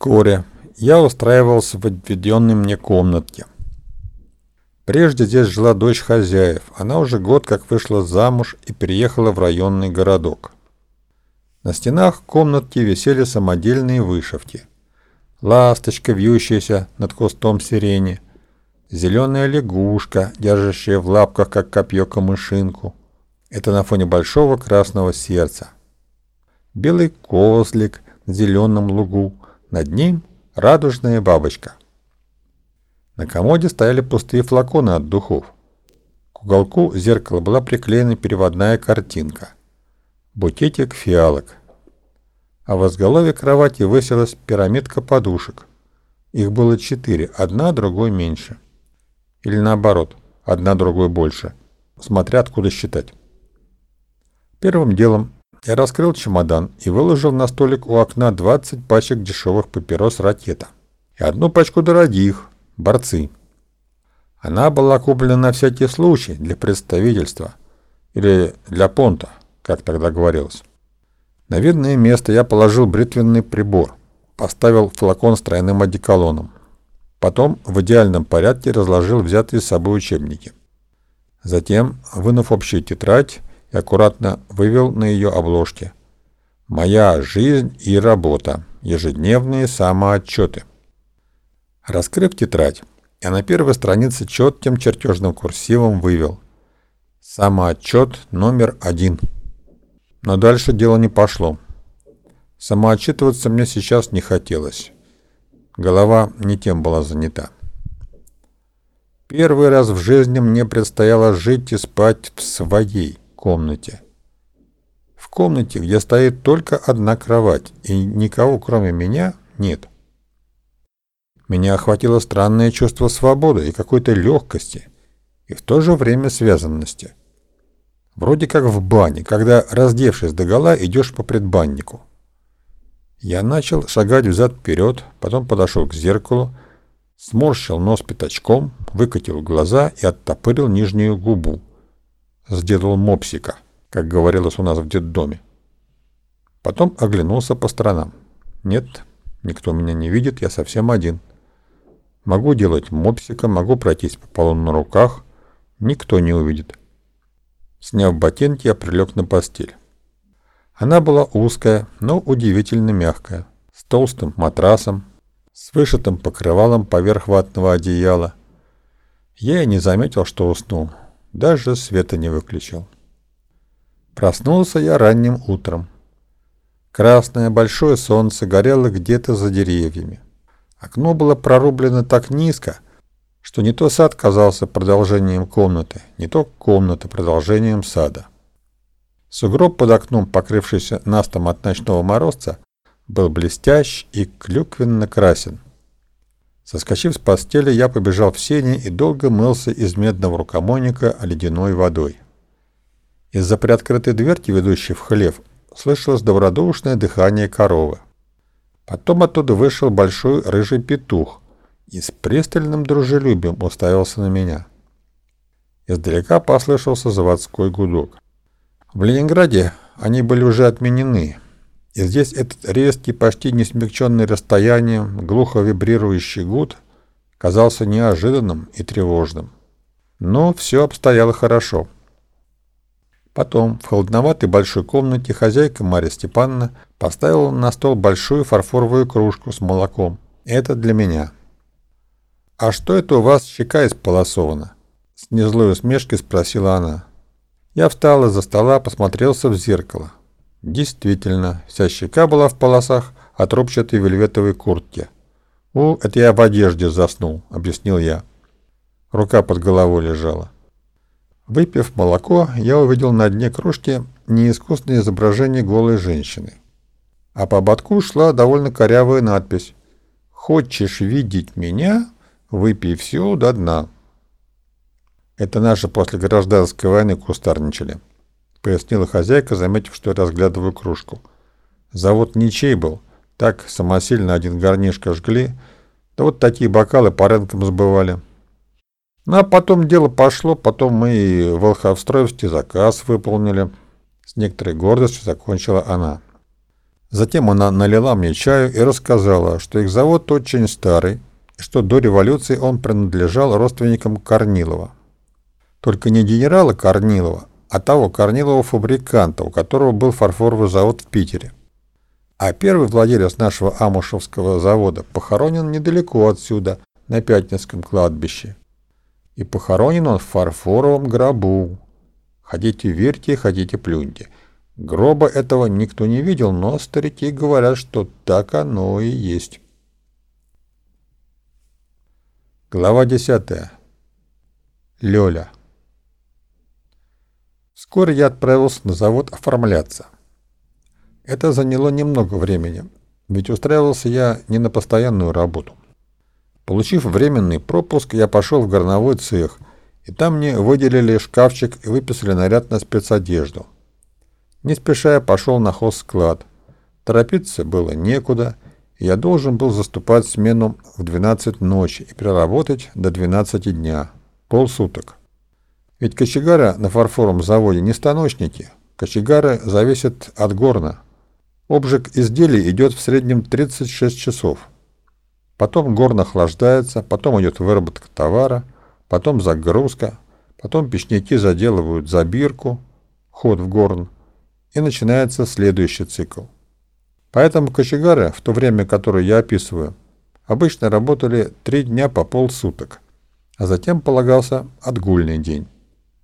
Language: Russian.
Вскоре я устраивался в отведенной мне комнатке. Прежде здесь жила дочь хозяев. Она уже год как вышла замуж и переехала в районный городок. На стенах комнатки висели самодельные вышивки. Ласточка, вьющаяся над кустом сирени. Зеленая лягушка, держащая в лапках, как копье, камышинку. Это на фоне большого красного сердца. Белый козлик на зеленом лугу. Над ним радужная бабочка. На комоде стояли пустые флаконы от духов. К уголку зеркала была приклеена переводная картинка. Букетик фиалок. А в изголовье кровати высилась пирамидка подушек. Их было четыре, одна другой меньше. Или наоборот, одна другой больше, смотря откуда считать. Первым делом я раскрыл чемодан и выложил на столик у окна 20 пачек дешевых папирос «Ракета» и одну пачку дорогих, борцы. Она была куплена на всякий случай для представительства или для понта, как тогда говорилось. На видное место я положил бритвенный прибор, поставил флакон с тройным одеколоном. Потом в идеальном порядке разложил взятые с собой учебники. Затем, вынув общую тетрадь, и аккуратно вывел на ее обложке «Моя жизнь и работа. Ежедневные самоотчеты». Раскрыв тетрадь, я на первой странице четким чертежным курсивом вывел «Самоотчет номер один». Но дальше дело не пошло. Самоотчитываться мне сейчас не хотелось. Голова не тем была занята. Первый раз в жизни мне предстояло жить и спать в своей комнате. В комнате, где стоит только одна кровать и никого кроме меня нет. Меня охватило странное чувство свободы и какой-то легкости, и в то же время связанности. Вроде как в бане, когда, раздевшись догола, идешь по предбаннику. Я начал шагать взад-вперед, потом подошел к зеркалу, сморщил нос пятачком, выкатил глаза и оттопырил нижнюю губу. Сделал мопсика, как говорилось у нас в детдоме. Потом оглянулся по сторонам. Нет, никто меня не видит, я совсем один. Могу делать мопсика, могу пройтись по полу на руках. Никто не увидит. Сняв ботинки, я прилег на постель. Она была узкая, но удивительно мягкая, с толстым матрасом, с вышитым покрывалом поверх ватного одеяла. Я и не заметил, что уснул, даже света не выключил. Проснулся я ранним утром. Красное большое солнце горело где-то за деревьями. Окно было прорублено так низко, что не то сад казался продолжением комнаты, не то комната продолжением сада. Сугроб под окном, покрывшийся настом от ночного морозца, был блестящ и клюквенно красен. Соскочив с постели, я побежал в сени и долго мылся из медного рукомойника ледяной водой. Из-за приоткрытой дверки, ведущей в хлев, слышалось добродушное дыхание коровы. Потом оттуда вышел большой рыжий петух и с пристальным дружелюбием уставился на меня. Издалека послышался заводской гудок. В Ленинграде они были уже отменены, и здесь этот резкий, почти не смягченный расстоянием, глухо вибрирующий гуд казался неожиданным и тревожным. Но все обстояло хорошо. Потом в холодноватой большой комнате хозяйка Марья Степановна поставила на стол большую фарфоровую кружку с молоком. Это для меня. «А что это у вас щека исполосована?» С незлой усмешкой спросила она. Я встал из-за стола, посмотрелся в зеркало. Действительно, вся щека была в полосах от рубчатой вельветовой куртки. «У, это я в одежде заснул», — объяснил я. Рука под головой лежала. Выпив молоко, я увидел на дне кружки неискусное изображение голой женщины. А по ободку шла довольно корявая надпись «Хочешь видеть меня? Выпей все до дна». Это наши после гражданской войны кустарничали, пояснила хозяйка, заметив, что я разглядываю кружку. Завод ничей был, так самосильно один горнишко жгли, да вот такие бокалы по рынкам сбывали. Ну а потом дело пошло, потом мы и в Волховстроевске заказ выполнили. С некоторой гордостью закончила она. Затем она налила мне чаю и рассказала, что их завод очень старый, и что до революции он принадлежал родственникам Корнилова. Только не генерала Корнилова, а того Корнилова-фабриканта, у которого был фарфоровый завод в Питере. А первый владелец нашего Амушевского завода похоронен недалеко отсюда, на Пятницком кладбище. И похоронен он в фарфоровом гробу. Хотите верьте, хотите плюньте. Гроба этого никто не видел, но старики говорят, что так оно и есть. Глава 10. Лёля. Вскоре я отправился на завод оформляться. Это заняло немного времени, ведь устраивался я не на постоянную работу. Получив временный пропуск, я пошел в горновой цех, и там мне выделили шкафчик и выписали наряд на спецодежду. Не спеша я пошел на хозсклад. Торопиться было некуда, и я должен был заступать смену в 12 ночи и проработать до 12 дня, полсуток. Ведь кочегары на фарфоровом заводе не станочники, кочегары зависят от горна. Обжиг изделий идет в среднем 36 часов. Потом горн охлаждается, потом идет выработка товара, потом загрузка, потом печники заделывают забирку, ход в горн, и начинается следующий цикл. Поэтому кочегары, в то время, которое я описываю, обычно работали три дня по полсуток, а затем полагался отгульный день.